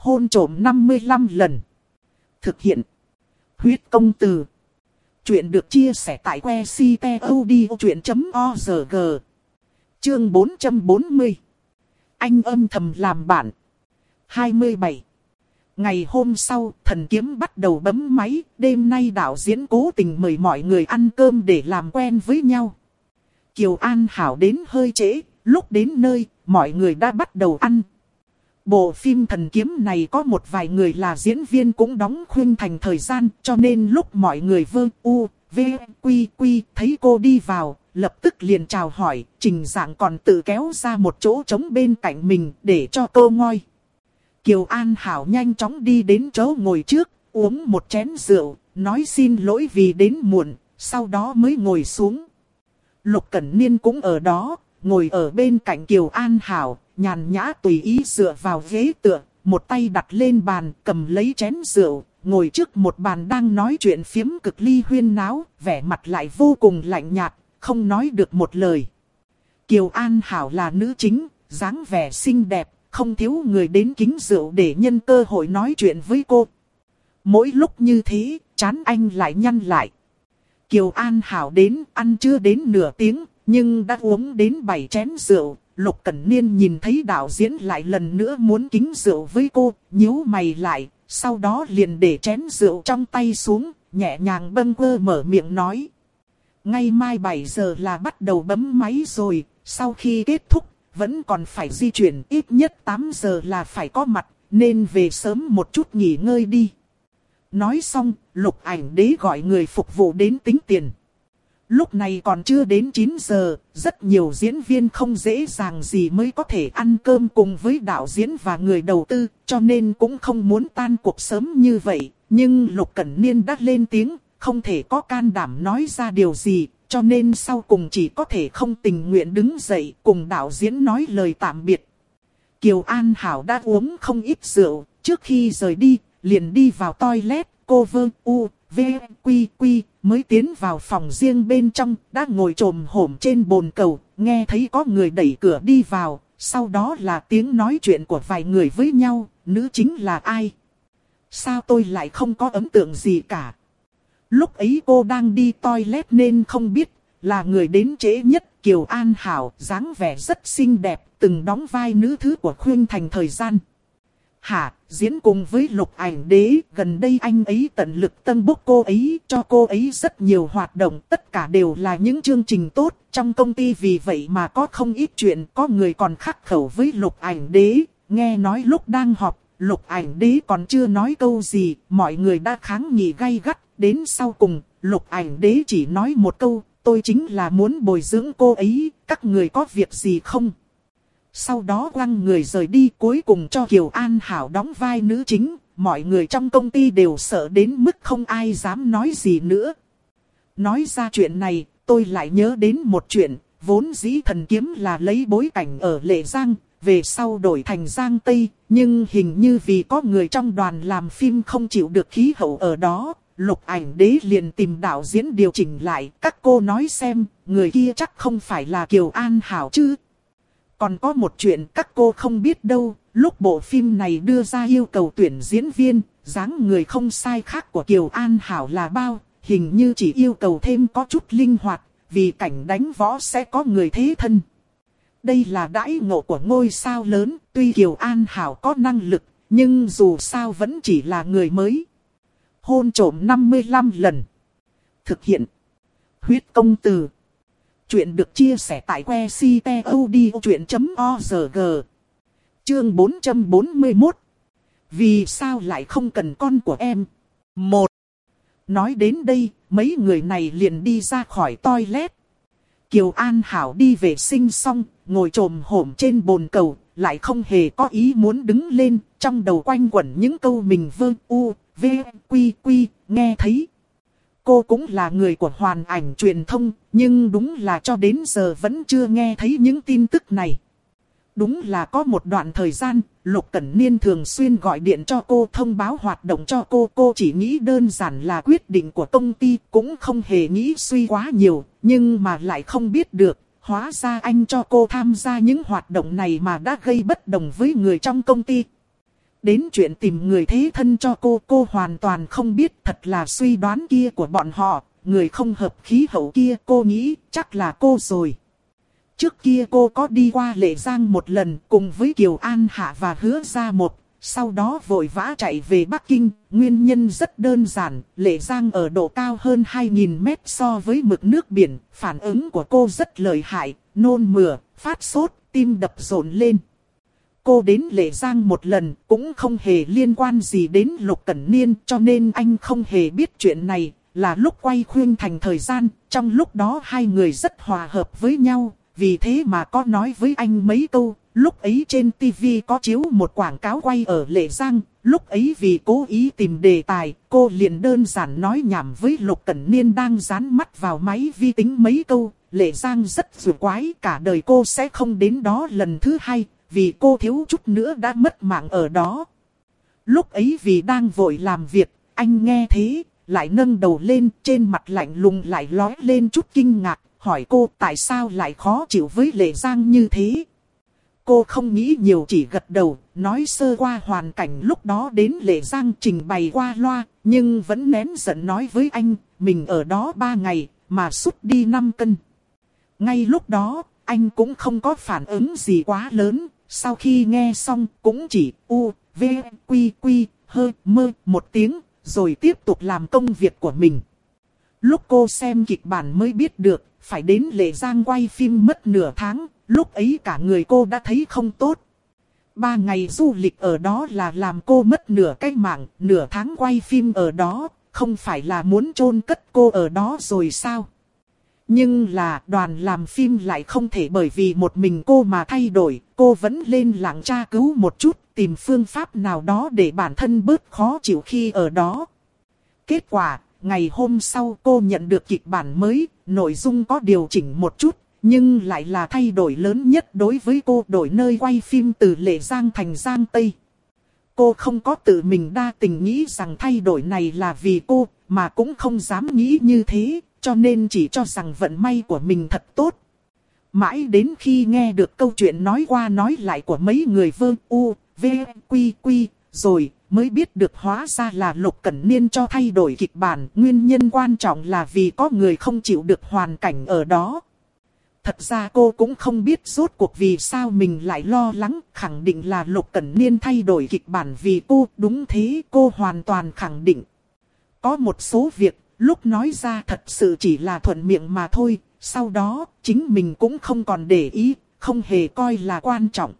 hôn trộm 55 lần. Thực hiện. Huyết công từ. Chuyện được chia sẻ tại que ctod.org. Chương 440. Anh âm thầm làm bạn. 27. Ngày hôm sau, thần kiếm bắt đầu bấm máy, đêm nay đạo diễn cố tình mời mọi người ăn cơm để làm quen với nhau. Kiều An Hảo đến hơi trễ, lúc đến nơi, mọi người đã bắt đầu ăn. Bộ phim thần kiếm này có một vài người là diễn viên cũng đóng khuyên thành thời gian, cho nên lúc mọi người vơ u, v, quy quy thấy cô đi vào, lập tức liền chào hỏi, trình dạng còn tự kéo ra một chỗ trống bên cạnh mình để cho cô ngoi. Kiều An Hảo nhanh chóng đi đến chỗ ngồi trước, uống một chén rượu, nói xin lỗi vì đến muộn, sau đó mới ngồi xuống. Lục Cẩn Niên cũng ở đó, ngồi ở bên cạnh Kiều An Hảo, nhàn nhã tùy ý dựa vào ghế tựa, một tay đặt lên bàn, cầm lấy chén rượu, ngồi trước một bàn đang nói chuyện phiếm cực ly huyên náo, vẻ mặt lại vô cùng lạnh nhạt, không nói được một lời. Kiều An Hảo là nữ chính, dáng vẻ xinh đẹp, không thiếu người đến kính rượu để nhân cơ hội nói chuyện với cô. Mỗi lúc như thế, chán anh lại nhăn lại. Kiều An Hảo đến, ăn chưa đến nửa tiếng, nhưng đã uống đến bảy chén rượu. Lục Cẩn Niên nhìn thấy đạo diễn lại lần nữa muốn kính rượu với cô, nhíu mày lại, sau đó liền để chén rượu trong tay xuống, nhẹ nhàng bâng quơ mở miệng nói. Ngay mai 7 giờ là bắt đầu bấm máy rồi, sau khi kết thúc, vẫn còn phải di chuyển ít nhất 8 giờ là phải có mặt, nên về sớm một chút nghỉ ngơi đi. Nói xong, lục ảnh đế gọi người phục vụ đến tính tiền. Lúc này còn chưa đến 9 giờ, rất nhiều diễn viên không dễ dàng gì mới có thể ăn cơm cùng với đạo diễn và người đầu tư, cho nên cũng không muốn tan cuộc sớm như vậy. Nhưng Lục Cẩn Niên đã lên tiếng, không thể có can đảm nói ra điều gì, cho nên sau cùng chỉ có thể không tình nguyện đứng dậy cùng đạo diễn nói lời tạm biệt. Kiều An Hảo đã uống không ít rượu, trước khi rời đi, liền đi vào toilet, cô vơ u, v, quy quy, mới tiến vào phòng riêng bên trong, đã ngồi trồm hổm trên bồn cầu, nghe thấy có người đẩy cửa đi vào, sau đó là tiếng nói chuyện của vài người với nhau, nữ chính là ai? Sao tôi lại không có ấn tượng gì cả? Lúc ấy cô đang đi toilet nên không biết, là người đến trễ nhất Kiều An Hảo, dáng vẻ rất xinh đẹp, từng đóng vai nữ thứ của Khuyên Thành thời gian. Hả, diễn cùng với lục ảnh đế, gần đây anh ấy tận lực tân bốc cô ấy, cho cô ấy rất nhiều hoạt động, tất cả đều là những chương trình tốt, trong công ty vì vậy mà có không ít chuyện, có người còn khắc khẩu với lục ảnh đế, nghe nói lúc đang họp, lục ảnh đế còn chưa nói câu gì, mọi người đã kháng nghị gay gắt, đến sau cùng, lục ảnh đế chỉ nói một câu, tôi chính là muốn bồi dưỡng cô ấy, các người có việc gì không? Sau đó quăng người rời đi cuối cùng cho Kiều An Hảo đóng vai nữ chính, mọi người trong công ty đều sợ đến mức không ai dám nói gì nữa. Nói ra chuyện này, tôi lại nhớ đến một chuyện, vốn dĩ thần kiếm là lấy bối cảnh ở Lệ Giang, về sau đổi thành Giang Tây, nhưng hình như vì có người trong đoàn làm phim không chịu được khí hậu ở đó, lục ảnh đế liền tìm đạo diễn điều chỉnh lại, các cô nói xem, người kia chắc không phải là Kiều An Hảo chứ. Còn có một chuyện các cô không biết đâu, lúc bộ phim này đưa ra yêu cầu tuyển diễn viên, dáng người không sai khác của Kiều An Hảo là bao, hình như chỉ yêu cầu thêm có chút linh hoạt, vì cảnh đánh võ sẽ có người thế thân. Đây là đãi ngộ của ngôi sao lớn, tuy Kiều An Hảo có năng lực, nhưng dù sao vẫn chỉ là người mới. Hôn trổm 55 lần. Thực hiện. Huyết công từ. Chuyện được chia sẻ tại que ctod.org. Chương 441. Vì sao lại không cần con của em? Một. Nói đến đây, mấy người này liền đi ra khỏi toilet. Kiều An Hảo đi vệ sinh xong, ngồi trồm hổm trên bồn cầu, lại không hề có ý muốn đứng lên, trong đầu quanh quẩn những câu mình vơ u, v, quy quy, nghe thấy. Cô cũng là người của hoàn ảnh truyền thông, nhưng đúng là cho đến giờ vẫn chưa nghe thấy những tin tức này. Đúng là có một đoạn thời gian, Lục Cẩn Niên thường xuyên gọi điện cho cô thông báo hoạt động cho cô. Cô chỉ nghĩ đơn giản là quyết định của công ty, cũng không hề nghĩ suy quá nhiều, nhưng mà lại không biết được. Hóa ra anh cho cô tham gia những hoạt động này mà đã gây bất đồng với người trong công ty. Đến chuyện tìm người thế thân cho cô, cô hoàn toàn không biết thật là suy đoán kia của bọn họ, người không hợp khí hậu kia cô nghĩ chắc là cô rồi. Trước kia cô có đi qua Lệ Giang một lần cùng với Kiều An Hạ và hứa ra một, sau đó vội vã chạy về Bắc Kinh. Nguyên nhân rất đơn giản, Lệ Giang ở độ cao hơn 2.000 mét so với mực nước biển, phản ứng của cô rất lợi hại, nôn mửa, phát sốt, tim đập rộn lên. Cô đến Lệ Giang một lần cũng không hề liên quan gì đến Lục Cẩn Niên cho nên anh không hề biết chuyện này. Là lúc quay khuyên thành thời gian, trong lúc đó hai người rất hòa hợp với nhau, vì thế mà có nói với anh mấy câu. Lúc ấy trên TV có chiếu một quảng cáo quay ở Lệ Giang, lúc ấy vì cố ý tìm đề tài, cô liền đơn giản nói nhảm với Lục Cẩn Niên đang dán mắt vào máy vi tính mấy câu. Lệ Giang rất dù quái, cả đời cô sẽ không đến đó lần thứ hai, vì cô thiếu chút nữa đã mất mạng ở đó. Lúc ấy vì đang vội làm việc, anh nghe thế, lại nâng đầu lên, trên mặt lạnh lùng lại lói lên chút kinh ngạc, hỏi cô tại sao lại khó chịu với Lệ Giang như thế. Cô không nghĩ nhiều chỉ gật đầu, nói sơ qua hoàn cảnh lúc đó đến Lệ Giang trình bày qua loa, nhưng vẫn nén giận nói với anh, mình ở đó ba ngày, mà sút đi 5 cân. Ngay lúc đó, anh cũng không có phản ứng gì quá lớn, sau khi nghe xong cũng chỉ u, v, quy quy, hơi, mơ một tiếng, rồi tiếp tục làm công việc của mình. Lúc cô xem kịch bản mới biết được, phải đến Lệ Giang quay phim mất nửa tháng, lúc ấy cả người cô đã thấy không tốt. Ba ngày du lịch ở đó là làm cô mất nửa cái mạng, nửa tháng quay phim ở đó, không phải là muốn chôn cất cô ở đó rồi sao? Nhưng là đoàn làm phim lại không thể bởi vì một mình cô mà thay đổi, cô vẫn lên lặng tra cứu một chút, tìm phương pháp nào đó để bản thân bớt khó chịu khi ở đó. Kết quả, ngày hôm sau cô nhận được kịch bản mới, nội dung có điều chỉnh một chút, nhưng lại là thay đổi lớn nhất đối với cô đổi nơi quay phim từ Lệ Giang thành Giang Tây. Cô không có tự mình đa tình nghĩ rằng thay đổi này là vì cô, mà cũng không dám nghĩ như thế, cho nên chỉ cho rằng vận may của mình thật tốt. Mãi đến khi nghe được câu chuyện nói qua nói lại của mấy người vơ u, v, quy quy, rồi mới biết được hóa ra là Lục Cẩn Niên cho thay đổi kịch bản. Nguyên nhân quan trọng là vì có người không chịu được hoàn cảnh ở đó. Thật ra cô cũng không biết rốt cuộc vì sao mình lại lo lắng, khẳng định là Lục Cẩn Niên thay đổi kịch bản vì cô, đúng thế cô hoàn toàn khẳng định. Có một số việc lúc nói ra thật sự chỉ là thuận miệng mà thôi, sau đó chính mình cũng không còn để ý, không hề coi là quan trọng.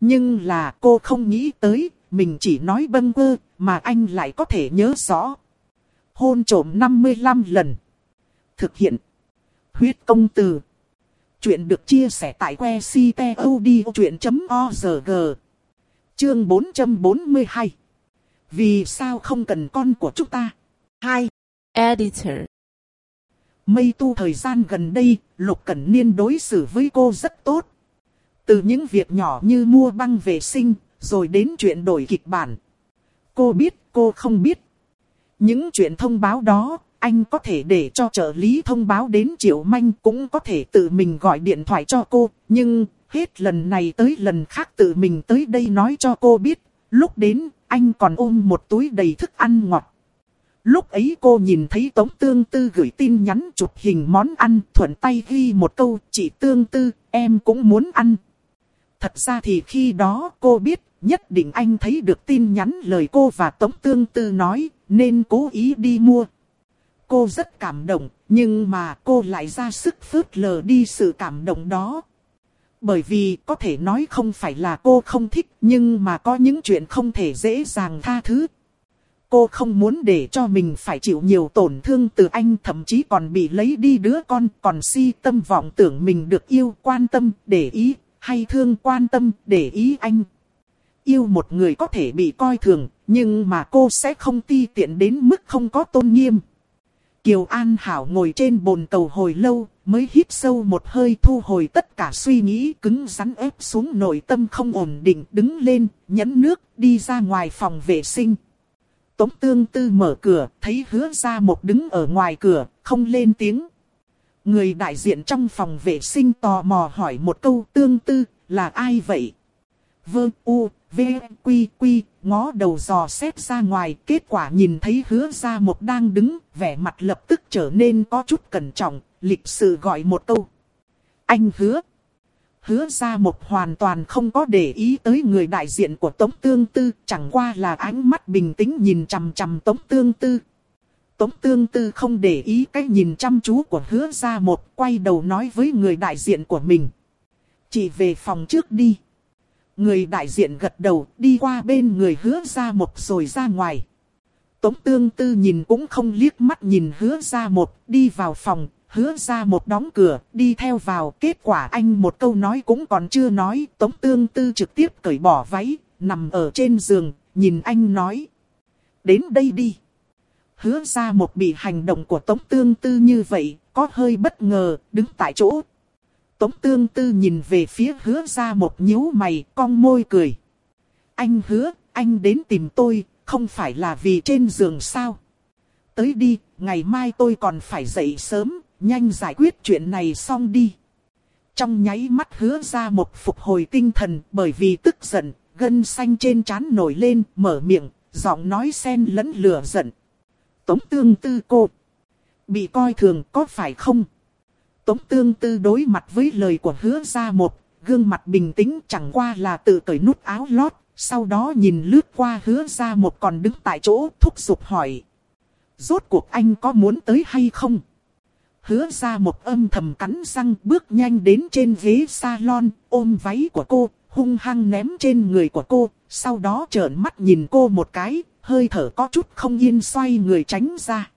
Nhưng là cô không nghĩ tới, mình chỉ nói bâng quơ, mà anh lại có thể nhớ rõ. Hôn trổm 55 lần. Thực hiện. Huyết công từ. Chuyện được chia sẻ tại que ctod.org. Chương 442. Vì sao không cần con của chúng ta? 2. Editor Mây tu thời gian gần đây, Lục Cẩn Niên đối xử với cô rất tốt. Từ những việc nhỏ như mua băng vệ sinh, rồi đến chuyện đổi kịch bản. Cô biết, cô không biết. Những chuyện thông báo đó, anh có thể để cho trợ lý thông báo đến Triệu Manh cũng có thể tự mình gọi điện thoại cho cô. Nhưng, hết lần này tới lần khác tự mình tới đây nói cho cô biết. Lúc đến, anh còn ôm một túi đầy thức ăn ngọt. Lúc ấy cô nhìn thấy Tống Tương Tư gửi tin nhắn chụp hình món ăn, thuận tay ghi một câu, chị Tương Tư, em cũng muốn ăn. Thật ra thì khi đó cô biết, nhất định anh thấy được tin nhắn lời cô và Tống Tương Tư nói, nên cố ý đi mua. Cô rất cảm động, nhưng mà cô lại ra sức phớt lờ đi sự cảm động đó. Bởi vì có thể nói không phải là cô không thích, nhưng mà có những chuyện không thể dễ dàng tha thứ, Cô không muốn để cho mình phải chịu nhiều tổn thương từ anh, thậm chí còn bị lấy đi đứa con, còn si tâm vọng tưởng mình được yêu, quan tâm, để ý, hay thương, quan tâm, để ý anh. Yêu một người có thể bị coi thường, nhưng mà cô sẽ không ti tiện đến mức không có tôn nghiêm. Kiều An Hảo ngồi trên bồn cầu hồi lâu, mới hít sâu một hơi thu hồi tất cả suy nghĩ, cứng rắn ép xuống nội tâm không ổn định, đứng lên, nhấn nước, đi ra ngoài phòng vệ sinh. Tống tương tư mở cửa, thấy hứa ra một đứng ở ngoài cửa, không lên tiếng. Người đại diện trong phòng vệ sinh tò mò hỏi một câu tương tư, là ai vậy? vương u, v, quy quy, ngó đầu dò xét ra ngoài. Kết quả nhìn thấy hứa ra một đang đứng, vẻ mặt lập tức trở nên có chút cẩn trọng, lịch sự gọi một câu. Anh hứa. Hứa ra một hoàn toàn không có để ý tới người đại diện của Tống Tương Tư, chẳng qua là ánh mắt bình tĩnh nhìn chằm chằm Tống Tương Tư. Tống Tương Tư không để ý cái nhìn chăm chú của hứa ra một, quay đầu nói với người đại diện của mình. Chỉ về phòng trước đi. Người đại diện gật đầu, đi qua bên người hứa ra một rồi ra ngoài. Tống Tương Tư nhìn cũng không liếc mắt nhìn hứa ra một, đi vào phòng, hứa ra một đóng cửa, đi theo vào. Kết quả anh một câu nói cũng còn chưa nói, Tống Tương Tư trực tiếp cởi bỏ váy, nằm ở trên giường, nhìn anh nói. Đến đây đi. Hứa ra một bị hành động của Tống Tương Tư như vậy, có hơi bất ngờ, đứng tại chỗ. Tống Tương Tư nhìn về phía hứa ra một nhíu mày, cong môi cười. Anh hứa, anh đến tìm tôi, không phải là vì trên giường sao? Tới đi, ngày mai tôi còn phải dậy sớm, nhanh giải quyết chuyện này xong đi. Trong nháy mắt hứa ra một phục hồi tinh thần bởi vì tức giận, gân xanh trên trán nổi lên, mở miệng, giọng nói xen lẫn lửa giận. Tống tương tư cô. Bị coi thường có phải không? Tống tương tư đối mặt với lời của hứa ra một, gương mặt bình tĩnh chẳng qua là tự cởi nút áo lót, sau đó nhìn lướt qua hứa ra một còn đứng tại chỗ thúc giục hỏi. Rốt cuộc anh có muốn tới hay không? Hứa ra một âm thầm cắn răng bước nhanh đến trên ghế salon, ôm váy của cô, hung hăng ném trên người của cô, sau đó trợn mắt nhìn cô một cái, hơi thở có chút không yên xoay người tránh ra.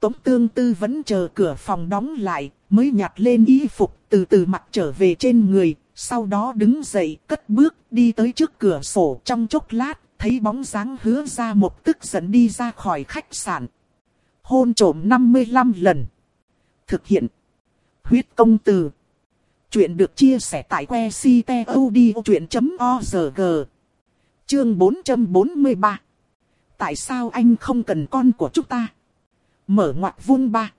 Tống tương tư vẫn chờ cửa phòng đóng lại, mới nhặt lên y phục từ từ mặt trở về trên người, sau đó đứng dậy cất bước đi tới trước cửa sổ trong chốc lát, thấy bóng dáng hứa ra một tức giận đi ra khỏi khách sạn. Hôn trổm 55 lần. Thực hiện. Huyết công từ. Chuyện được chia sẻ tại que ctod.org. Chương 443. Tại sao anh không cần con của chúng ta? Mở ngoặt vuông ba.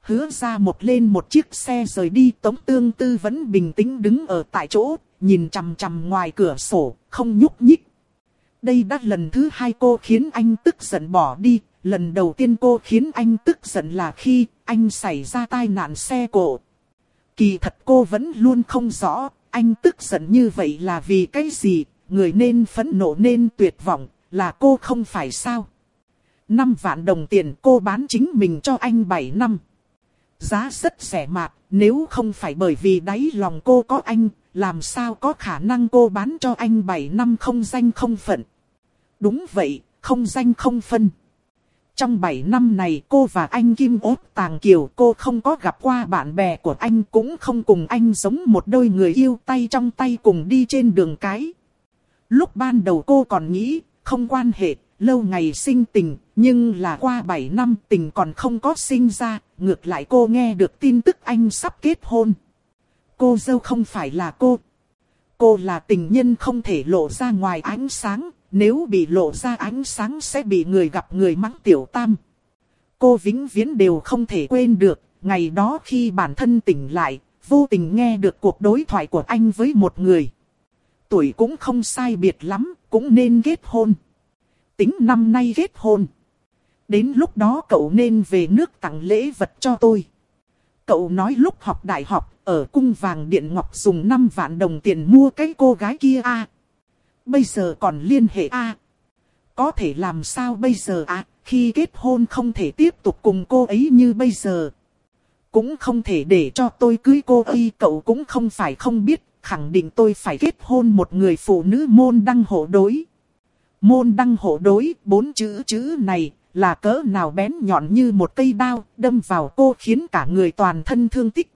Hứa ra một lên một chiếc xe rời đi tống tương tư vẫn bình tĩnh đứng ở tại chỗ, nhìn chằm chằm ngoài cửa sổ, không nhúc nhích. Đây đã lần thứ hai cô khiến anh tức giận bỏ đi, lần đầu tiên cô khiến anh tức giận là khi anh xảy ra tai nạn xe cộ. Kỳ thật cô vẫn luôn không rõ, anh tức giận như vậy là vì cái gì, người nên phẫn nộ nên tuyệt vọng, là cô không phải sao. 5 vạn đồng tiền cô bán chính mình cho anh 7 năm. Giá rất rẻ mạt, nếu không phải bởi vì đáy lòng cô có anh, làm sao có khả năng cô bán cho anh 7 năm không danh không phận. Đúng vậy, không danh không phân. Trong 7 năm này cô và anh Kim Ốt Tàng Kiều cô không có gặp qua bạn bè của anh cũng không cùng anh giống một đôi người yêu tay trong tay cùng đi trên đường cái. Lúc ban đầu cô còn nghĩ không quan hệ, lâu ngày sinh tình, nhưng là qua 7 năm tình còn không có sinh ra, ngược lại cô nghe được tin tức anh sắp kết hôn. Cô dâu không phải là cô. Cô là tình nhân không thể lộ ra ngoài ánh sáng, nếu bị lộ ra ánh sáng sẽ bị người gặp người mắng tiểu tam. Cô vĩnh viễn đều không thể quên được, ngày đó khi bản thân tỉnh lại, vô tình nghe được cuộc đối thoại của anh với một người. Tuổi cũng không sai biệt lắm, cũng nên kết hôn. Tính năm nay kết hôn. Đến lúc đó cậu nên về nước tặng lễ vật cho tôi. Cậu nói lúc học đại học, ở cung vàng điện ngọc dùng 5 vạn đồng tiền mua cái cô gái kia a Bây giờ còn liên hệ a Có thể làm sao bây giờ à, khi kết hôn không thể tiếp tục cùng cô ấy như bây giờ. Cũng không thể để cho tôi cưới cô ấy, cậu cũng không phải không biết, khẳng định tôi phải kết hôn một người phụ nữ môn đăng hộ đối. Môn đăng hộ đối, bốn chữ chữ này, là cỡ nào bén nhọn như một cây đao, đâm vào cô khiến cả người toàn thân thương tích.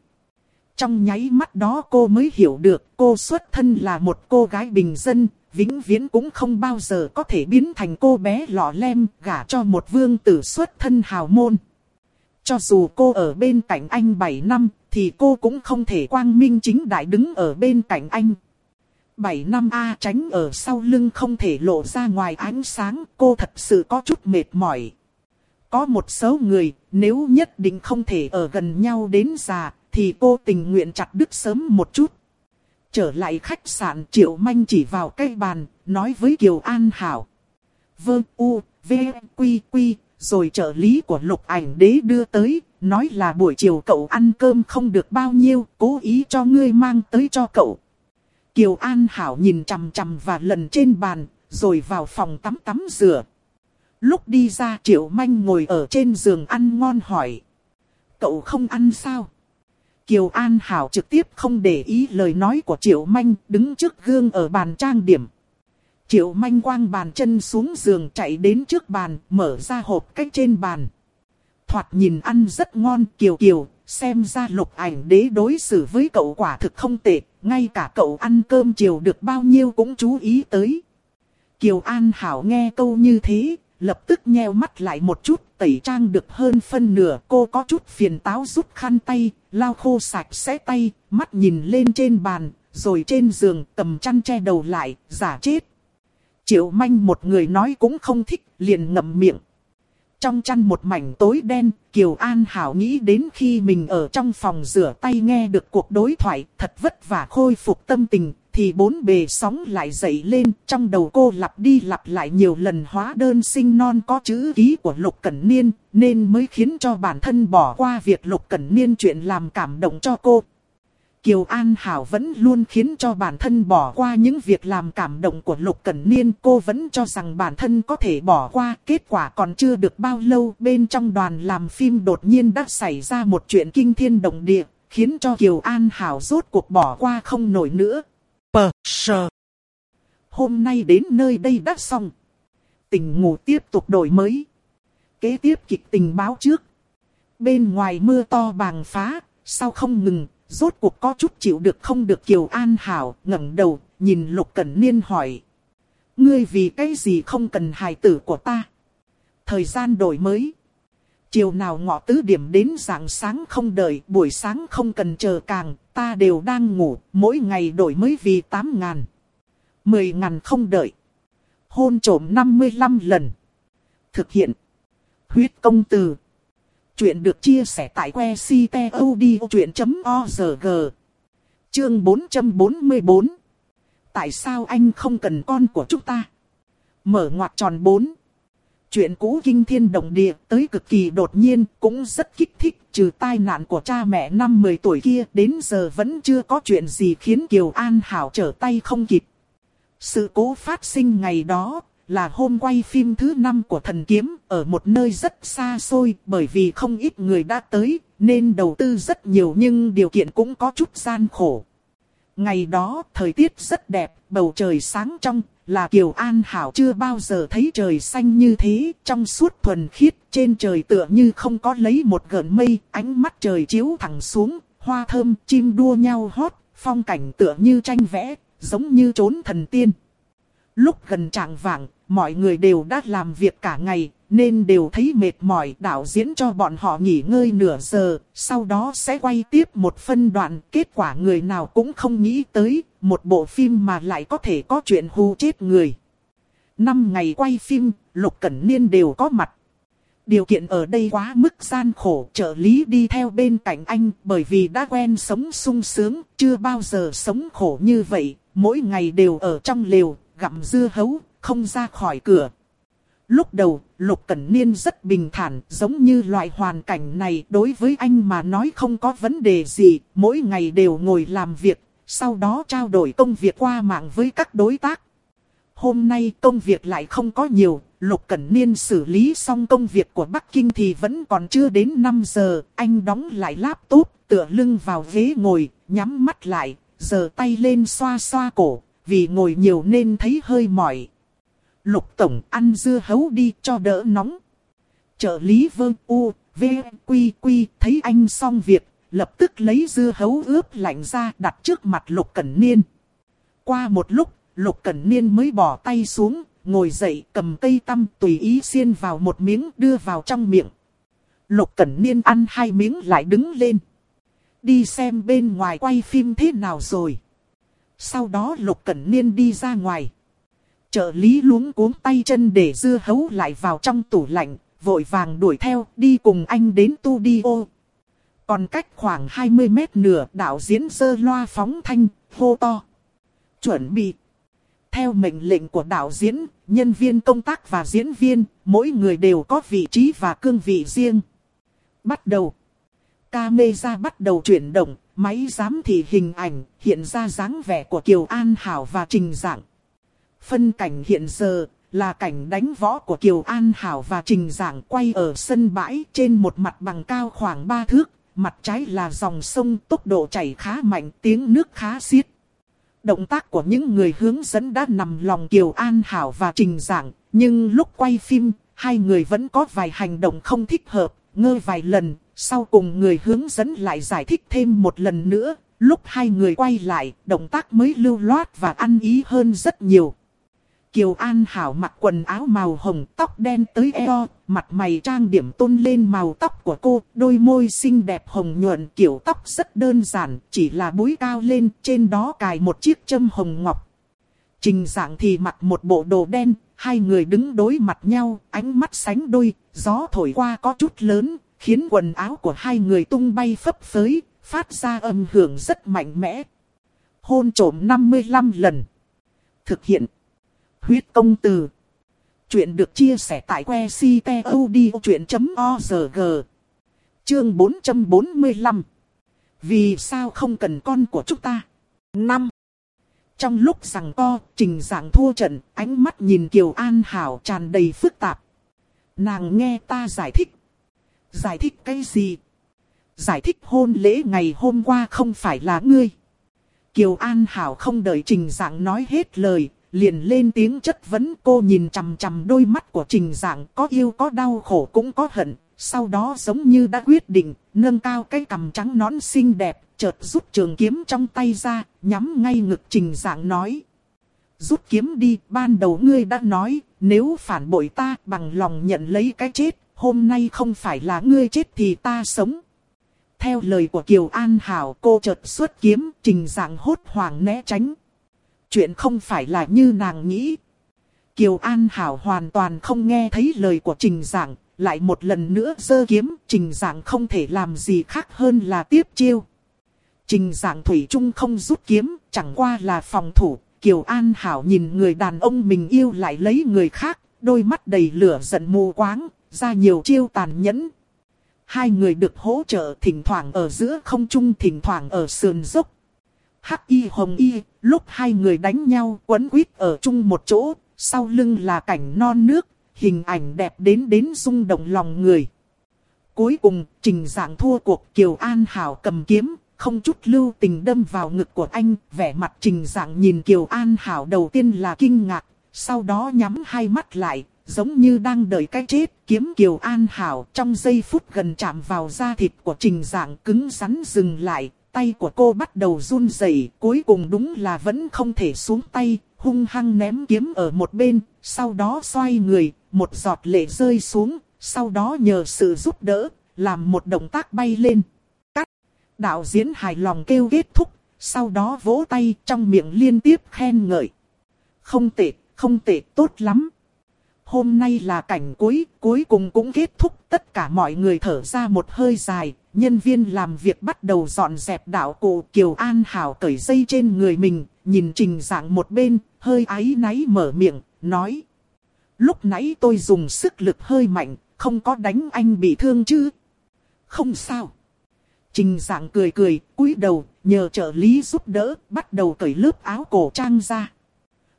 Trong nháy mắt đó cô mới hiểu được cô xuất thân là một cô gái bình dân, vĩnh viễn cũng không bao giờ có thể biến thành cô bé lọ lem gả cho một vương tử xuất thân hào môn. Cho dù cô ở bên cạnh anh 7 năm, thì cô cũng không thể quang minh chính đại đứng ở bên cạnh anh. 7 năm A tránh ở sau lưng không thể lộ ra ngoài ánh sáng, cô thật sự có chút mệt mỏi. Có một số người, nếu nhất định không thể ở gần nhau đến già, thì cô tình nguyện chặt đứt sớm một chút. Trở lại khách sạn Triệu Manh chỉ vào cây bàn, nói với Kiều An Hảo. Vơ u, v, quy quy, rồi trợ lý của lục ảnh đế đưa tới, nói là buổi chiều cậu ăn cơm không được bao nhiêu, cố ý cho ngươi mang tới cho cậu. Kiều An Hảo nhìn chằm chằm và lần trên bàn, rồi vào phòng tắm tắm rửa. Lúc đi ra Triệu Manh ngồi ở trên giường ăn ngon hỏi. Cậu không ăn sao? Kiều An Hảo trực tiếp không để ý lời nói của Triệu Manh đứng trước gương ở bàn trang điểm. Triệu Manh quang bàn chân xuống giường chạy đến trước bàn mở ra hộp cách trên bàn. Thoạt nhìn ăn rất ngon Kiều Kiều, xem ra lục ảnh đế đối xử với cậu quả thực không tệ, ngay cả cậu ăn cơm chiều được bao nhiêu cũng chú ý tới. Kiều An Hảo nghe câu như thế, lập tức nheo mắt lại một chút, tẩy trang được hơn phân nửa. Cô có chút phiền táo rút khăn tay, lau khô sạch sẽ tay, mắt nhìn lên trên bàn, rồi trên giường tầm chăn che đầu lại, giả chết. Triệu manh một người nói cũng không thích, liền ngậm miệng. Trong chăn một mảnh tối đen, Kiều An Hảo nghĩ đến khi mình ở trong phòng rửa tay nghe được cuộc đối thoại thật vất vả khôi phục tâm tình, thì bốn bề sóng lại dậy lên, trong đầu cô lặp đi lặp lại nhiều lần hóa đơn sinh non có chữ ký của Lục Cẩn Niên, nên mới khiến cho bản thân bỏ qua việc Lục Cẩn Niên chuyện làm cảm động cho cô. Kiều An Hảo vẫn luôn khiến cho bản thân bỏ qua những việc làm cảm động của Lục Cẩn Niên. Cô vẫn cho rằng bản thân có thể bỏ qua. Kết quả còn chưa được bao lâu bên trong đoàn làm phim đột nhiên đã xảy ra một chuyện kinh thiên động địa. Khiến cho Kiều An Hảo rốt cuộc bỏ qua không nổi nữa. Pờ sờ. Hôm nay đến nơi đây đã xong. Tình ngủ tiếp tục đổi mới. Kế tiếp kịch tình báo trước. Bên ngoài mưa to bàng phá, sao không ngừng, rốt cuộc có chút chịu được không được Kiều An Hảo, ngẩng đầu, nhìn Lục Cẩn Niên hỏi. Ngươi vì cái gì không cần hài tử của ta? Thời gian đổi mới. Chiều nào ngọ tứ điểm đến dạng sáng không đợi, buổi sáng không cần chờ càng, ta đều đang ngủ, mỗi ngày đổi mới vì 8 ngàn. 10 ngàn không đợi. Hôn trổm 55 lần. Thực hiện. Huyết công từ. Chuyện được chia sẻ tại que ctod.org. Chương 444. Tại sao anh không cần con của chúng ta? Mở ngoặt tròn 4. Chuyện cũ kinh thiên động địa tới cực kỳ đột nhiên cũng rất kích thích, trừ tai nạn của cha mẹ năm 10 tuổi kia, đến giờ vẫn chưa có chuyện gì khiến Kiều An Hảo trở tay không kịp. Sự cố phát sinh ngày đó là hôm quay phim thứ năm của thần kiếm ở một nơi rất xa xôi, bởi vì không ít người đã tới, nên đầu tư rất nhiều nhưng điều kiện cũng có chút gian khổ. Ngày đó thời tiết rất đẹp, bầu trời sáng trong, là Kiều An Hảo chưa bao giờ thấy trời xanh như thế, trong suốt thuần khiết, trên trời tựa như không có lấy một gợn mây, ánh mắt trời chiếu thẳng xuống, hoa thơm, chim đua nhau hót, phong cảnh tựa như tranh vẽ, giống như trốn thần tiên. Lúc gần trạng vạng, mọi người đều đã làm việc cả ngày, nên đều thấy mệt mỏi đạo diễn cho bọn họ nghỉ ngơi nửa giờ, sau đó sẽ quay tiếp một phân đoạn. Kết quả người nào cũng không nghĩ tới, một bộ phim mà lại có thể có chuyện hù chết người. Năm ngày quay phim, Lục Cẩn Niên đều có mặt. Điều kiện ở đây quá mức gian khổ, trợ lý đi theo bên cạnh anh bởi vì đã quen sống sung sướng, chưa bao giờ sống khổ như vậy, mỗi ngày đều ở trong lều, gặm dưa hấu, không ra khỏi cửa. Lúc đầu, Lục Cẩn Niên rất bình thản, giống như loại hoàn cảnh này đối với anh mà nói không có vấn đề gì, mỗi ngày đều ngồi làm việc, sau đó trao đổi công việc qua mạng với các đối tác. Hôm nay công việc lại không có nhiều, Lục Cẩn Niên xử lý xong công việc của Bắc Kinh thì vẫn còn chưa đến 5 giờ, anh đóng lại laptop, tựa lưng vào ghế ngồi, nhắm mắt lại, giờ tay lên xoa xoa cổ, vì ngồi nhiều nên thấy hơi mỏi. Lục Tổng ăn dưa hấu đi cho đỡ nóng. Trợ lý vương u, v, quy quy thấy anh xong việc, lập tức lấy dưa hấu ướp lạnh ra đặt trước mặt Lục Cẩn Niên. Qua một lúc, Lục Cẩn Niên mới bỏ tay xuống, ngồi dậy cầm cây tăm tùy ý xiên vào một miếng đưa vào trong miệng. Lục Cẩn Niên ăn hai miếng lại đứng lên. Đi xem bên ngoài quay phim thế nào rồi. Sau đó Lục Cẩn Niên đi ra ngoài. Trợ lý luống cuống tay chân để dưa hấu lại vào trong tủ lạnh, vội vàng đuổi theo, đi cùng anh đến tu đi ô. Còn cách khoảng 20 mét nửa đạo diễn sơ loa phóng thanh, hô to. Chuẩn bị. Theo mệnh lệnh của đạo diễn, nhân viên công tác và diễn viên, mỗi người đều có vị trí và cương vị riêng. Bắt đầu. Camera bắt đầu chuyển động, máy giám thị hình ảnh, hiện ra dáng vẻ của Kiều An Hảo và Trình Dạng. Phân cảnh hiện giờ, là cảnh đánh võ của Kiều An Hảo và Trình Giảng quay ở sân bãi trên một mặt bằng cao khoảng 3 thước, mặt trái là dòng sông tốc độ chảy khá mạnh tiếng nước khá xiết. Động tác của những người hướng dẫn đã nằm lòng Kiều An Hảo và Trình Giảng, nhưng lúc quay phim, hai người vẫn có vài hành động không thích hợp, ngơ vài lần, sau cùng người hướng dẫn lại giải thích thêm một lần nữa, lúc hai người quay lại, động tác mới lưu loát và ăn ý hơn rất nhiều. Kiều An Hảo mặc quần áo màu hồng, tóc đen tới eo, mặt mày trang điểm tôn lên màu tóc của cô, đôi môi xinh đẹp hồng nhuận, kiểu tóc rất đơn giản, chỉ là búi cao lên, trên đó cài một chiếc châm hồng ngọc. Trình dạng thì mặc một bộ đồ đen, hai người đứng đối mặt nhau, ánh mắt sánh đôi, gió thổi qua có chút lớn, khiến quần áo của hai người tung bay phấp phới, phát ra âm hưởng rất mạnh mẽ. Hôn trổm 55 lần. Thực hiện huyết công từ. Chuyện được chia sẻ tại que ctod.org. Chương 445. Vì sao không cần con của chúng ta? 5. Trong lúc rằng co, trình giảng thua trận, ánh mắt nhìn Kiều An Hảo tràn đầy phức tạp. Nàng nghe ta giải thích. Giải thích cái gì? Giải thích hôn lễ ngày hôm qua không phải là ngươi. Kiều An Hảo không đợi trình giảng nói hết lời, liền lên tiếng chất vấn cô nhìn chằm chằm đôi mắt của trình dạng có yêu có đau khổ cũng có hận. Sau đó giống như đã quyết định, nâng cao cái cằm trắng nón xinh đẹp, chợt rút trường kiếm trong tay ra, nhắm ngay ngực trình dạng nói. Rút kiếm đi, ban đầu ngươi đã nói, nếu phản bội ta bằng lòng nhận lấy cái chết, hôm nay không phải là ngươi chết thì ta sống. Theo lời của Kiều An Hảo cô chợt xuất kiếm, trình dạng hốt hoảng né tránh chuyện không phải là như nàng nghĩ. Kiều An Hảo hoàn toàn không nghe thấy lời của Trình Giảng, lại một lần nữa giơ kiếm, Trình Giảng không thể làm gì khác hơn là tiếp chiêu. Trình Giảng Thủy Trung không rút kiếm, chẳng qua là phòng thủ, Kiều An Hảo nhìn người đàn ông mình yêu lại lấy người khác, đôi mắt đầy lửa giận mù quáng, ra nhiều chiêu tàn nhẫn. Hai người được hỗ trợ thỉnh thoảng ở giữa không trung thỉnh thoảng ở sườn dốc, Hắc y hồng y, lúc hai người đánh nhau quấn quýt ở chung một chỗ, sau lưng là cảnh non nước, hình ảnh đẹp đến đến rung động lòng người. Cuối cùng, trình dạng thua cuộc Kiều An Hảo cầm kiếm, không chút lưu tình đâm vào ngực của anh, vẻ mặt trình dạng nhìn Kiều An Hảo đầu tiên là kinh ngạc, sau đó nhắm hai mắt lại, giống như đang đợi cái chết, kiếm Kiều An Hảo trong giây phút gần chạm vào da thịt của trình dạng cứng rắn dừng lại, tay của cô bắt đầu run rẩy, cuối cùng đúng là vẫn không thể xuống tay, hung hăng ném kiếm ở một bên, sau đó xoay người, một giọt lệ rơi xuống, sau đó nhờ sự giúp đỡ, làm một động tác bay lên. Cắt! Đạo diễn hài lòng kêu kết thúc, sau đó vỗ tay trong miệng liên tiếp khen ngợi. Không tệ, không tệ, tốt lắm. Hôm nay là cảnh cuối, cuối cùng cũng kết thúc, tất cả mọi người thở ra một hơi dài, nhân viên làm việc bắt đầu dọn dẹp đạo cụ Kiều An Hảo cởi dây trên người mình, nhìn trình dạng một bên, hơi áy náy mở miệng, nói. Lúc nãy tôi dùng sức lực hơi mạnh, không có đánh anh bị thương chứ? Không sao. Trình dạng cười cười, cúi đầu, nhờ trợ lý giúp đỡ, bắt đầu cởi lớp áo cổ trang ra.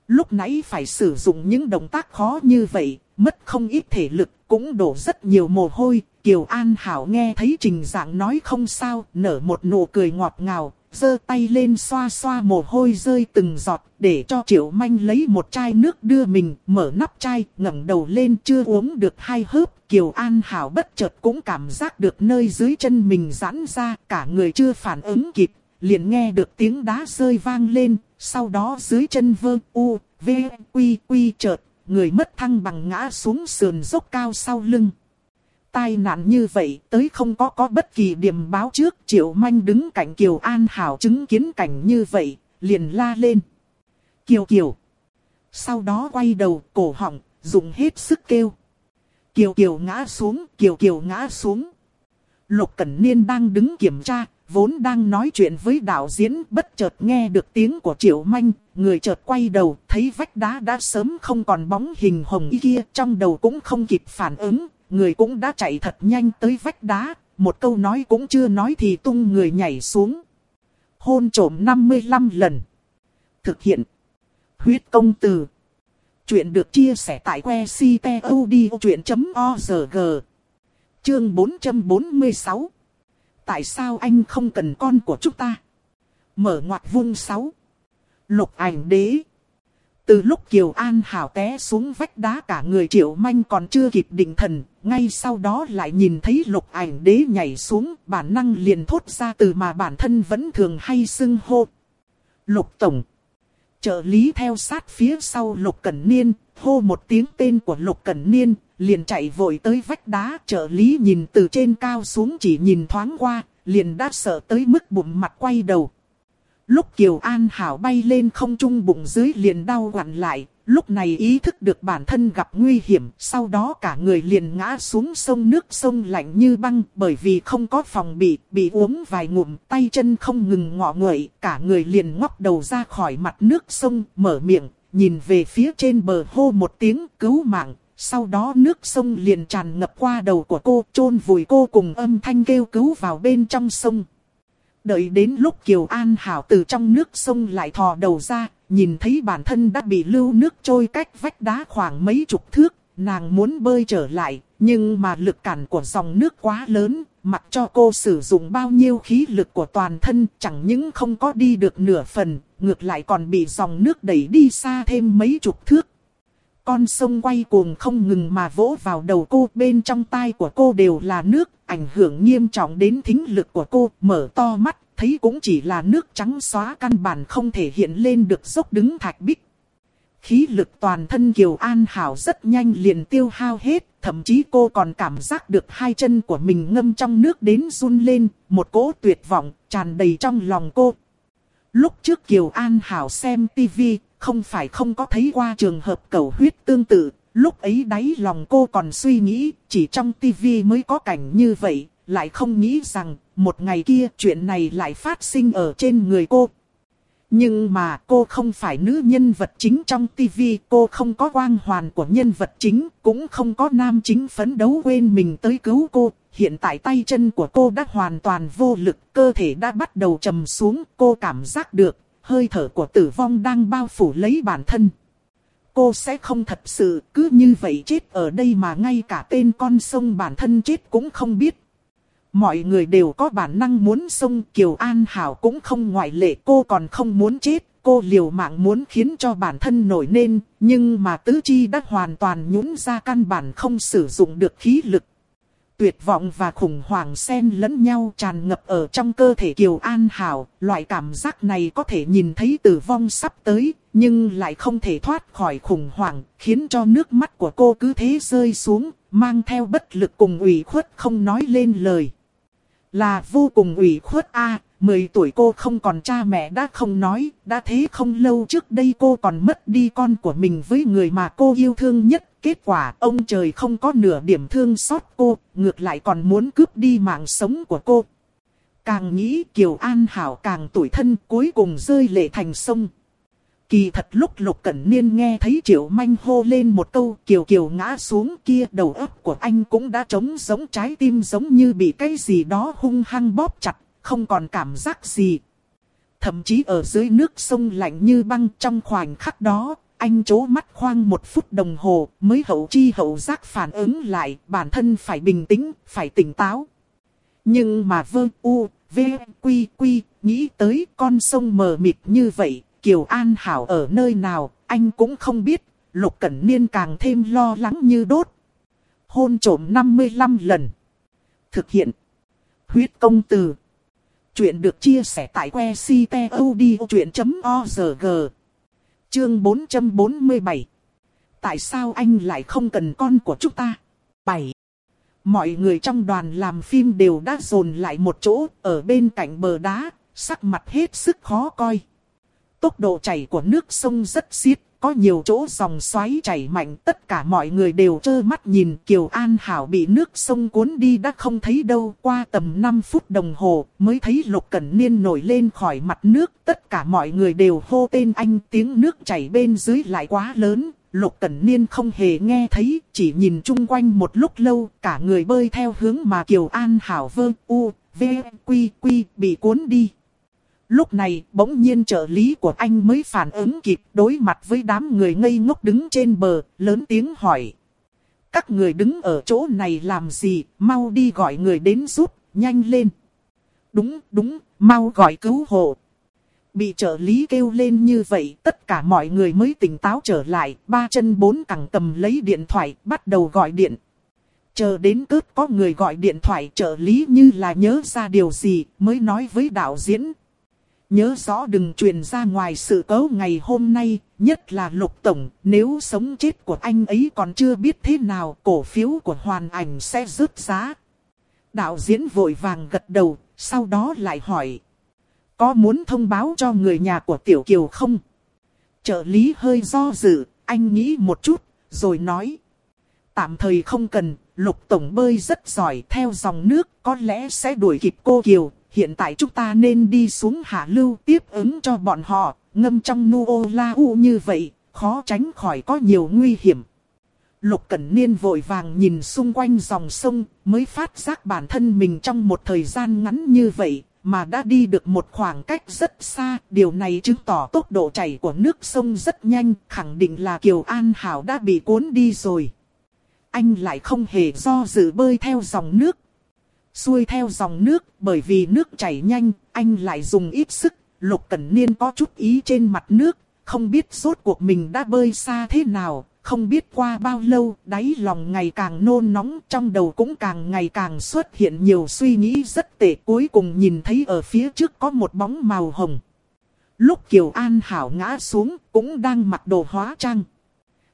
Lúc nãy phải sử dụng những động tác khó như vậy, mất không ít thể lực, cũng đổ rất nhiều mồ hôi. Kiều An Hảo nghe thấy trình dạng nói không sao, nở một nụ cười ngọt ngào, giơ tay lên xoa xoa mồ hôi rơi từng giọt, để cho Triệu Manh lấy một chai nước đưa mình, mở nắp chai, ngẩng đầu lên chưa uống được hai hớp. Kiều An Hảo bất chợt cũng cảm giác được nơi dưới chân mình giãn ra, cả người chưa phản ứng kịp, liền nghe được tiếng đá rơi vang lên, sau đó dưới chân vơ u, v, quy quy chợt, người mất thăng bằng ngã xuống sườn dốc cao sau lưng. Tai nạn như vậy tới không có có bất kỳ điểm báo trước Triệu Manh đứng cạnh Kiều An Hảo chứng kiến cảnh như vậy, liền la lên. Kiều Kiều. Sau đó quay đầu cổ họng, dùng hết sức kêu. Kiều Kiều ngã xuống, Kiều Kiều ngã xuống. Lục Cẩn Niên đang đứng kiểm tra, vốn đang nói chuyện với đạo diễn bất chợt nghe được tiếng của Triệu Manh, người chợt quay đầu, thấy vách đá đã sớm không còn bóng hình hồng y kia, trong đầu cũng không kịp phản ứng, người cũng đã chạy thật nhanh tới vách đá, một câu nói cũng chưa nói thì tung người nhảy xuống. Hôn trổm 55 lần. Thực hiện. Huyết công từ. Chuyện được chia sẻ tại que ctod.org. Chương 446 Tại sao anh không cần con của chúng ta? Mở ngoặt vung 6 Lục ảnh đế từ lúc Kiều An Hảo té xuống vách đá cả người triệu manh còn chưa kịp định thần Ngay sau đó lại nhìn thấy lục ảnh đế nhảy xuống Bản năng liền thốt ra từ mà bản thân vẫn thường hay xưng hô Lục tổng Trợ lý theo sát phía sau Lục Cẩn Niên, hô một tiếng tên của Lục Cẩn Niên, liền chạy vội tới vách đá. Trợ lý nhìn từ trên cao xuống chỉ nhìn thoáng qua, liền đã sợ tới mức bụng mặt quay đầu. Lúc Kiều An Hảo bay lên không trung bụng dưới liền đau quặn lại, lúc này ý thức được bản thân gặp nguy hiểm, sau đó cả người liền ngã xuống sông nước sông lạnh như băng, bởi vì không có phòng bị, bị uống vài ngụm, tay chân không ngừng ngọ nguậy, cả người liền ngóc đầu ra khỏi mặt nước sông, mở miệng, nhìn về phía trên bờ hô một tiếng cứu mạng, sau đó nước sông liền tràn ngập qua đầu của cô, chôn vùi cô cùng âm thanh kêu cứu vào bên trong sông. Đợi đến lúc Kiều An Hảo từ trong nước sông lại thò đầu ra, nhìn thấy bản thân đã bị lưu nước trôi cách vách đá khoảng mấy chục thước, nàng muốn bơi trở lại, nhưng mà lực cản của dòng nước quá lớn, mặc cho cô sử dụng bao nhiêu khí lực của toàn thân chẳng những không có đi được nửa phần, ngược lại còn bị dòng nước đẩy đi xa thêm mấy chục thước. Con sông quay cuồng không ngừng mà vỗ vào đầu cô bên trong tai của cô đều là nước, ảnh hưởng nghiêm trọng đến thính lực của cô, mở to mắt, thấy cũng chỉ là nước trắng xóa căn bản không thể hiện lên được dốc đứng thạch bích. Khí lực toàn thân Kiều An Hảo rất nhanh liền tiêu hao hết, thậm chí cô còn cảm giác được hai chân của mình ngâm trong nước đến run lên, một cỗ tuyệt vọng tràn đầy trong lòng cô. Lúc trước Kiều An Hảo xem tivi, không phải không có thấy qua trường hợp cầu huyết tương tự, lúc ấy đáy lòng cô còn suy nghĩ, chỉ trong tivi mới có cảnh như vậy, lại không nghĩ rằng, một ngày kia chuyện này lại phát sinh ở trên người cô. Nhưng mà cô không phải nữ nhân vật chính trong tivi, cô không có quang hoàn của nhân vật chính, cũng không có nam chính phấn đấu quên mình tới cứu cô. Hiện tại tay chân của cô đã hoàn toàn vô lực, cơ thể đã bắt đầu trầm xuống, cô cảm giác được, hơi thở của tử vong đang bao phủ lấy bản thân. Cô sẽ không thật sự cứ như vậy chết ở đây mà ngay cả tên con sông bản thân chết cũng không biết. Mọi người đều có bản năng muốn sông Kiều An Hảo cũng không ngoại lệ cô còn không muốn chết. Cô liều mạng muốn khiến cho bản thân nổi lên, nhưng mà tứ chi đã hoàn toàn nhũn ra căn bản không sử dụng được khí lực. Tuyệt vọng và khủng hoảng xen lẫn nhau tràn ngập ở trong cơ thể Kiều An Hảo. Loại cảm giác này có thể nhìn thấy tử vong sắp tới, nhưng lại không thể thoát khỏi khủng hoảng, khiến cho nước mắt của cô cứ thế rơi xuống, mang theo bất lực cùng ủy khuất không nói lên lời. Là vô cùng ủy khuất a à, 10 tuổi cô không còn cha mẹ đã không nói, đã thế không lâu trước đây cô còn mất đi con của mình với người mà cô yêu thương nhất. Kết quả ông trời không có nửa điểm thương xót cô, ngược lại còn muốn cướp đi mạng sống của cô. Càng nghĩ Kiều An Hảo càng tủi thân cuối cùng rơi lệ thành sông. Kỳ thật lúc Lục Cẩn Niên nghe thấy Triệu Manh hô lên một câu Kiều Kiều ngã xuống kia đầu óc của anh cũng đã trống giống trái tim giống như bị cái gì đó hung hăng bóp chặt, không còn cảm giác gì. Thậm chí ở dưới nước sông lạnh như băng trong khoảnh khắc đó, anh chố mắt khoang một phút đồng hồ mới hậu chi hậu giác phản ứng lại bản thân phải bình tĩnh, phải tỉnh táo. Nhưng mà vơ u, v, quy quy, nghĩ tới con sông mờ mịt như vậy, Kiều An Hảo ở nơi nào, anh cũng không biết, Lục Cẩn Niên càng thêm lo lắng như đốt. Hôn trổm 55 lần. Thực hiện. Huyết công từ. Chuyện được chia sẻ tại que ctod.org. Chương 447. Tại sao anh lại không cần con của chúng ta? 7. Mọi người trong đoàn làm phim đều đã dồn lại một chỗ ở bên cạnh bờ đá, sắc mặt hết sức khó coi. Tốc độ chảy của nước sông rất xiết, có nhiều chỗ dòng xoáy chảy mạnh, tất cả mọi người đều trơ mắt nhìn Kiều An Hảo bị nước sông cuốn đi đã không thấy đâu. Qua tầm 5 phút đồng hồ mới thấy Lục Cẩn Niên nổi lên khỏi mặt nước, tất cả mọi người đều hô tên anh tiếng nước chảy bên dưới lại quá lớn. Lục Cẩn Niên không hề nghe thấy, chỉ nhìn chung quanh một lúc lâu, cả người bơi theo hướng mà Kiều An Hảo vơ u, v, quy, quy, bị cuốn đi. Lúc này, bỗng nhiên trợ lý của anh mới phản ứng kịp đối mặt với đám người ngây ngốc đứng trên bờ, lớn tiếng hỏi. Các người đứng ở chỗ này làm gì, mau đi gọi người đến giúp, nhanh lên. Đúng, đúng, mau gọi cứu hộ. Bị trợ lý kêu lên như vậy, tất cả mọi người mới tỉnh táo trở lại, ba chân bốn cẳng cầm lấy điện thoại, bắt đầu gọi điện. Chờ đến cướp có người gọi điện thoại trợ lý như là nhớ ra điều gì, mới nói với đạo diễn, Nhớ rõ đừng truyền ra ngoài sự cấu ngày hôm nay, nhất là lục tổng, nếu sống chết của anh ấy còn chưa biết thế nào, cổ phiếu của hoàn ảnh sẽ rớt giá. Đạo diễn vội vàng gật đầu, sau đó lại hỏi. Có muốn thông báo cho người nhà của Tiểu Kiều không? Trợ lý hơi do dự, anh nghĩ một chút, rồi nói. Tạm thời không cần, lục tổng bơi rất giỏi theo dòng nước, có lẽ sẽ đuổi kịp cô Kiều, hiện tại chúng ta nên đi xuống hạ lưu tiếp ứng cho bọn họ, ngâm trong nu la u như vậy, khó tránh khỏi có nhiều nguy hiểm. Lục Cẩn Niên vội vàng nhìn xung quanh dòng sông, mới phát giác bản thân mình trong một thời gian ngắn như vậy, mà đã đi được một khoảng cách rất xa. Điều này chứng tỏ tốc độ chảy của nước sông rất nhanh, khẳng định là Kiều An Hảo đã bị cuốn đi rồi. Anh lại không hề do dự bơi theo dòng nước, xuôi theo dòng nước, bởi vì nước chảy nhanh, anh lại dùng ít sức, Lục Cẩn Niên có chút ý trên mặt nước, không biết rốt cuộc mình đã bơi xa thế nào, không biết qua bao lâu, đáy lòng ngày càng nôn nóng, trong đầu cũng càng ngày càng xuất hiện nhiều suy nghĩ rất tệ. Cuối cùng nhìn thấy ở phía trước có một bóng màu hồng. Lúc Kiều An Hảo ngã xuống, cũng đang mặc đồ hóa trang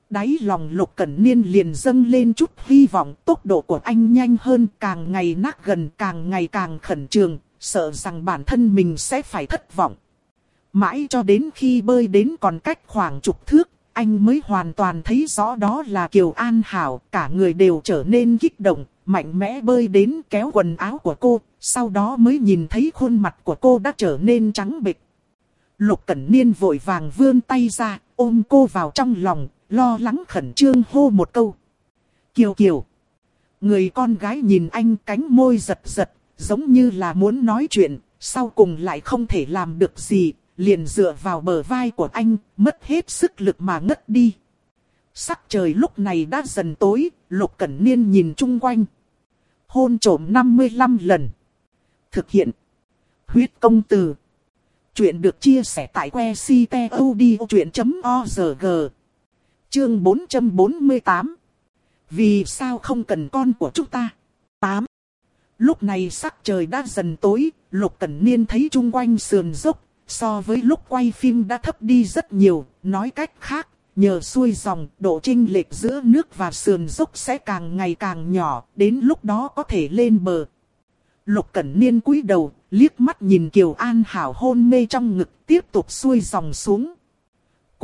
đáy lòng lục cẩn niên liền dâng lên chút hy vọng tốc độ của anh nhanh hơn càng ngày nát gần càng ngày càng khẩn trương, sợ rằng bản thân mình sẽ phải thất vọng. Mãi cho đến khi bơi đến còn cách khoảng chục thước, anh mới hoàn toàn thấy rõ đó là Kiều An Hảo, cả người đều trở nên kích động, mạnh mẽ bơi đến kéo quần áo của cô, sau đó mới nhìn thấy khuôn mặt của cô đã trở nên trắng bệch. Lục Cẩn Niên vội vàng vươn tay ra, ôm cô vào trong lòng, lo lắng khẩn trương hô một câu. Kiều Kiều. Người con gái nhìn anh cánh môi giật giật, giống như là muốn nói chuyện, sau cùng lại không thể làm được gì, liền dựa vào bờ vai của anh, mất hết sức lực mà ngất đi. Sắc trời lúc này đã dần tối, Lục Cẩn Niên nhìn chung quanh. Hôn trổm 55 lần. Thực hiện. Huyết công từ. Chuyện được chia sẻ tại que ctod.org. Chương 448 Vì sao không cần con của chúng ta? 8. Lúc này sắc trời đã dần tối, Lục Cẩn Niên thấy chung quanh sườn dốc, so với lúc quay phim đã thấp đi rất nhiều, nói cách khác, nhờ xuôi dòng, độ trinh lệch giữa nước và sườn dốc sẽ càng ngày càng nhỏ, đến lúc đó có thể lên bờ. Lục Cẩn Niên cúi đầu, liếc mắt nhìn Kiều An Hảo hôn mê trong ngực, tiếp tục xuôi dòng xuống.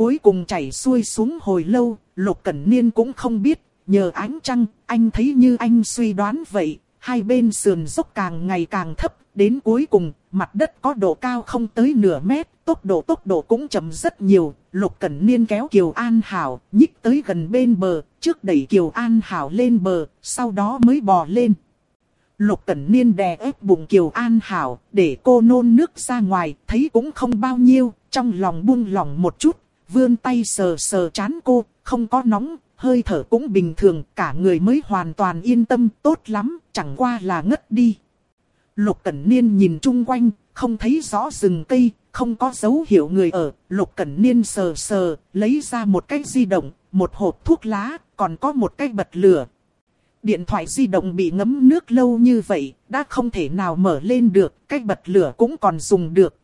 Cuối cùng chảy xuôi xuống hồi lâu, Lục Cẩn Niên cũng không biết, nhờ ánh trăng, anh thấy như anh suy đoán vậy, hai bên sườn dốc càng ngày càng thấp, đến cuối cùng, mặt đất có độ cao không tới nửa mét, tốc độ tốc độ cũng chậm rất nhiều, Lục Cẩn Niên kéo Kiều An Hảo, nhích tới gần bên bờ, trước đẩy Kiều An Hảo lên bờ, sau đó mới bò lên. Lục Cẩn Niên đè ép bụng Kiều An Hảo, để cô nôn nước ra ngoài, thấy cũng không bao nhiêu, trong lòng buông lỏng một chút, vươn tay sờ sờ chán cô, không có nóng, hơi thở cũng bình thường, cả người mới hoàn toàn yên tâm, tốt lắm, chẳng qua là ngất đi. Lục Cẩn Niên nhìn chung quanh, không thấy rõ rừng cây, không có dấu hiệu người ở, Lục Cẩn Niên sờ sờ, lấy ra một cái di động, một hộp thuốc lá, còn có một cái bật lửa. Điện thoại di động bị ngấm nước lâu như vậy, đã không thể nào mở lên được, cái bật lửa cũng còn dùng được.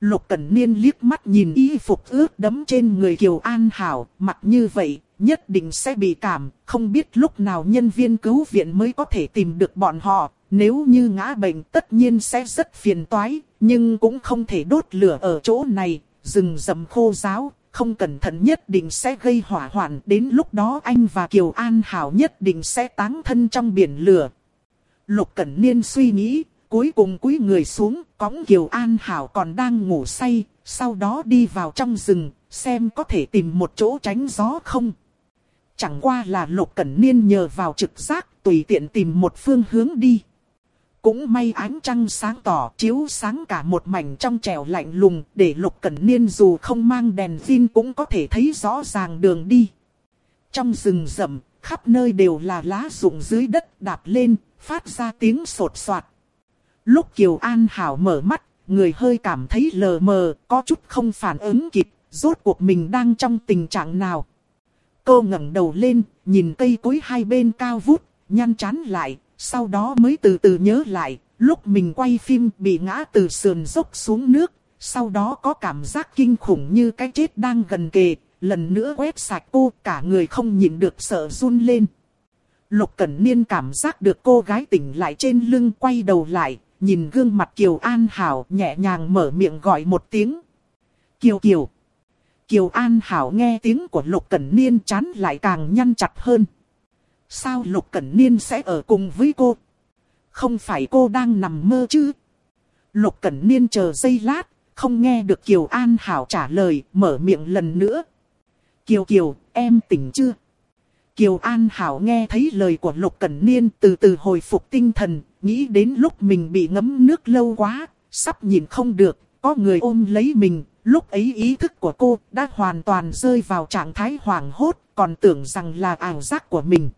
Lục Cẩn Niên liếc mắt nhìn y phục ướt đấm trên người Kiều An Hảo, mặc như vậy, nhất định sẽ bị cảm, không biết lúc nào nhân viên cứu viện mới có thể tìm được bọn họ, nếu như ngã bệnh tất nhiên sẽ rất phiền toái, nhưng cũng không thể đốt lửa ở chỗ này, rừng rầm khô giáo, không cẩn thận nhất định sẽ gây hỏa hoạn. Đến lúc đó anh và Kiều An Hảo nhất định sẽ táng thân trong biển lửa. Lục Cẩn Niên suy nghĩ, cuối cùng cúi người xuống, cõng Kiều An Hảo còn đang ngủ say, sau đó đi vào trong rừng, xem có thể tìm một chỗ tránh gió không. Chẳng qua là Lục Cẩn Niên nhờ vào trực giác, tùy tiện tìm một phương hướng đi. Cũng may ánh trăng sáng tỏ chiếu sáng cả một mảnh trong trèo lạnh lùng để Lục Cẩn Niên dù không mang đèn pin cũng có thể thấy rõ ràng đường đi. Trong rừng rậm, khắp nơi đều là lá rụng dưới đất đạp lên, phát ra tiếng sột soạt. Lúc Kiều An Hảo mở mắt, người hơi cảm thấy lờ mờ, có chút không phản ứng kịp, rốt cuộc mình đang trong tình trạng nào. Cô ngẩng đầu lên, nhìn cây cối hai bên cao vút, nhăn chán lại, sau đó mới từ từ nhớ lại, lúc mình quay phim bị ngã từ sườn dốc xuống nước, sau đó có cảm giác kinh khủng như cái chết đang gần kề, lần nữa quét sạch cô, cả người không nhịn được sợ run lên. Lục Cẩn Niên cảm giác được cô gái tỉnh lại trên lưng quay đầu lại, nhìn gương mặt Kiều An Hảo nhẹ nhàng mở miệng gọi một tiếng. Kiều Kiều. Kiều An Hảo nghe tiếng của Lục Cẩn Niên chán lại càng nhăn chặt hơn. Sao Lục Cẩn Niên sẽ ở cùng với cô? Không phải cô đang nằm mơ chứ? Lục Cẩn Niên chờ giây lát, không nghe được Kiều An Hảo trả lời, mở miệng lần nữa. Kiều Kiều, em tỉnh chưa? Kiều An Hảo nghe thấy lời của Lục Cẩn Niên từ từ hồi phục tinh thần, nghĩ đến lúc mình bị ngấm nước lâu quá, sắp nhìn không được, có người ôm lấy mình, lúc ấy ý thức của cô đã hoàn toàn rơi vào trạng thái hoảng hốt, còn tưởng rằng là ảo giác của mình.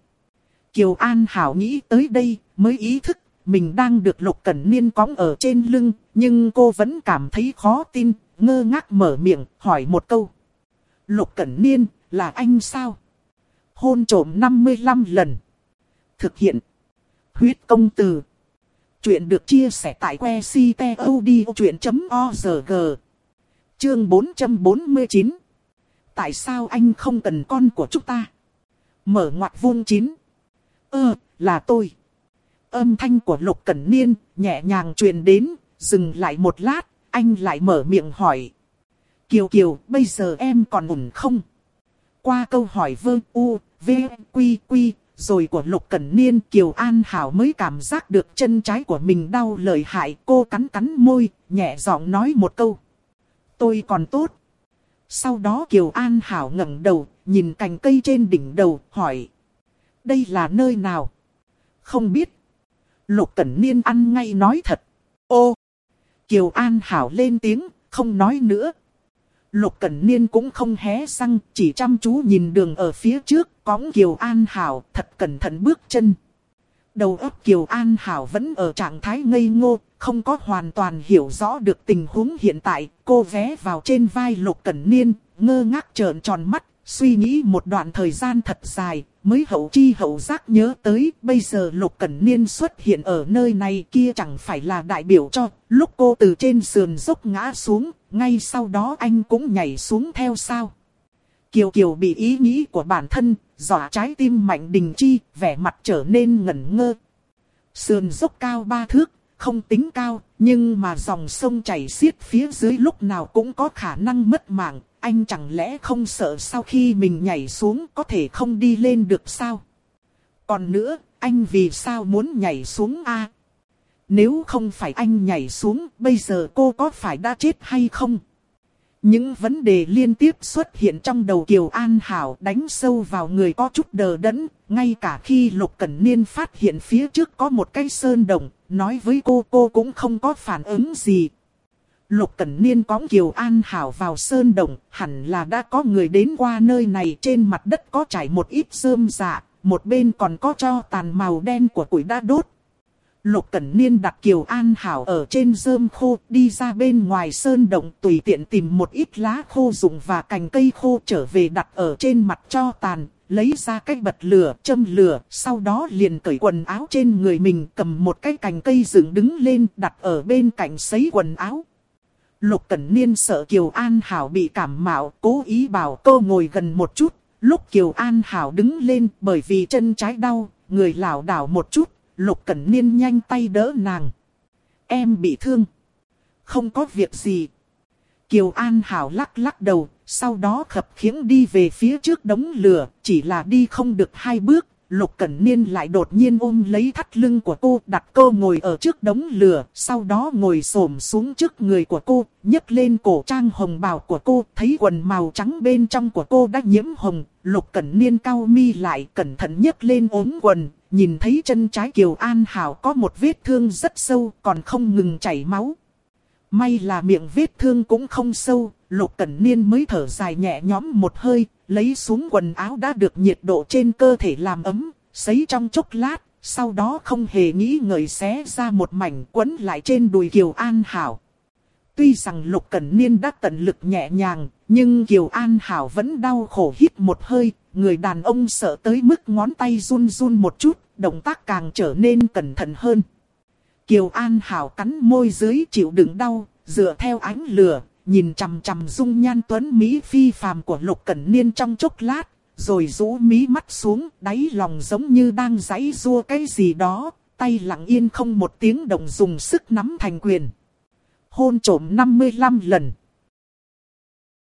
Kiều An Hảo nghĩ tới đây mới ý thức mình đang được Lục Cẩn Niên cõng ở trên lưng, nhưng cô vẫn cảm thấy khó tin, ngơ ngác mở miệng hỏi một câu. Lục Cẩn Niên, là anh sao? Hôn trổm 55 lần. Thực hiện. Huyết công từ. Chuyện được chia sẻ tại que ctod.org. Chương 449. Tại sao anh không cần con của chúng ta? Mở ngoặt vuông chín. Ơ, là tôi. Âm thanh của Lục Cẩn Niên nhẹ nhàng truyền đến, dừng lại một lát, anh lại mở miệng hỏi. Kiều Kiều, bây giờ em còn ổn không? Qua câu hỏi vương u, v, quy quy, rồi của Lục Cẩn Niên Kiều An Hảo mới cảm giác được chân trái của mình đau lợi hại. Cô cắn cắn môi, nhẹ giọng nói một câu. Tôi còn tốt. Sau đó Kiều An Hảo ngẩng đầu, nhìn cành cây trên đỉnh đầu, hỏi. Đây là nơi nào? Không biết. Lục Cẩn Niên ăn ngay nói thật. Ô! Kiều An Hảo lên tiếng, không nói nữa. Lục Cẩn Niên cũng không hé răng, chỉ chăm chú nhìn đường ở phía trước, cõng Kiều An Hảo thật cẩn thận bước chân. Đầu óc Kiều An Hảo vẫn ở trạng thái ngây ngô, không có hoàn toàn hiểu rõ được tình huống hiện tại. Cô vé vào trên vai Lục Cẩn Niên, ngơ ngác trợn tròn mắt, suy nghĩ một đoạn thời gian thật dài, mới hậu chi hậu giác nhớ tới bây giờ Lục Cẩn Niên xuất hiện ở nơi này kia chẳng phải là đại biểu cho lúc cô từ trên sườn dốc ngã xuống, ngay sau đó anh cũng nhảy xuống theo sao. Kiều Kiều bị ý nghĩ của bản thân, dọa trái tim mạnh đình chi, vẻ mặt trở nên ngẩn ngơ. Sườn dốc cao ba thước, không tính cao, nhưng mà dòng sông chảy xiết phía dưới lúc nào cũng có khả năng mất mạng, anh chẳng lẽ không sợ sau khi mình nhảy xuống có thể không đi lên được sao? Còn nữa, anh vì sao muốn nhảy xuống a? Nếu không phải anh nhảy xuống, bây giờ cô có phải đã chết hay không? Những vấn đề liên tiếp xuất hiện trong đầu Kiều An Hảo đánh sâu vào người có chút đờ đẫn, ngay cả khi Lục Cẩn Niên phát hiện phía trước có một cái sơn đồng, nói với cô cô cũng không có phản ứng gì, Lục Cẩn Niên cõng Kiều An Hảo vào sơn động, hẳn là đã có người đến qua nơi này trên mặt đất có trải một ít rơm dạ, một bên còn có cho tàn màu đen của củi đã đốt. Lục Cẩn Niên đặt Kiều An Hảo ở trên rơm khô, đi ra bên ngoài sơn động tùy tiện tìm một ít lá khô dùng và cành cây khô trở về đặt ở trên mặt cho tàn, lấy ra cái bật lửa, châm lửa, sau đó liền cởi quần áo trên người mình cầm một cái cành cây dựng đứng lên đặt ở bên cạnh sấy quần áo. Lục Cẩn Niên sợ Kiều An Hảo bị cảm mạo, cố ý bảo cô ngồi gần một chút. Lúc Kiều An Hảo đứng lên bởi vì chân trái đau, người lảo đảo một chút, Lục Cẩn Niên nhanh tay đỡ nàng. Em bị thương. Không có việc gì. Kiều An Hảo lắc lắc đầu, sau đó khập khiễng đi về phía trước đống lửa, chỉ là đi không được hai bước, Lục Cẩn Niên lại đột nhiên ôm lấy thắt lưng của cô, đặt cô ngồi ở trước đống lửa, sau đó ngồi xổm xuống trước người của cô, nhấc lên cổ trang hồng bào của cô, thấy quần màu trắng bên trong của cô đã nhiễm hồng, Lục Cẩn Niên cau mi lại, cẩn thận nhấc lên ốm quần, nhìn thấy chân trái Kiều An Hảo có một vết thương rất sâu, còn không ngừng chảy máu. May là miệng vết thương cũng không sâu, Lục Cẩn Niên mới thở dài nhẹ nhõm một hơi, lấy xuống quần áo đã được nhiệt độ trên cơ thể làm ấm, sấy trong chốc lát, sau đó không hề nghĩ ngợi xé ra một mảnh quấn lại trên đùi Kiều An Hảo. Tuy rằng Lục Cẩn Niên đã tận lực nhẹ nhàng, nhưng Kiều An Hảo vẫn đau khổ hít một hơi, người đàn ông sợ tới mức ngón tay run run một chút, động tác càng trở nên cẩn thận hơn. Kiều An Hảo cắn môi dưới chịu đựng đau, dựa theo ánh lửa, nhìn chằm chằm dung nhan tuấn Mỹ phi phàm của Lục Cẩn Niên trong chốc lát, rồi rũ mí mắt xuống, đáy lòng giống như đang giãy rua cái gì đó, tay lặng yên không một tiếng động dùng sức nắm thành quyền. Hôn trổm 55 lần.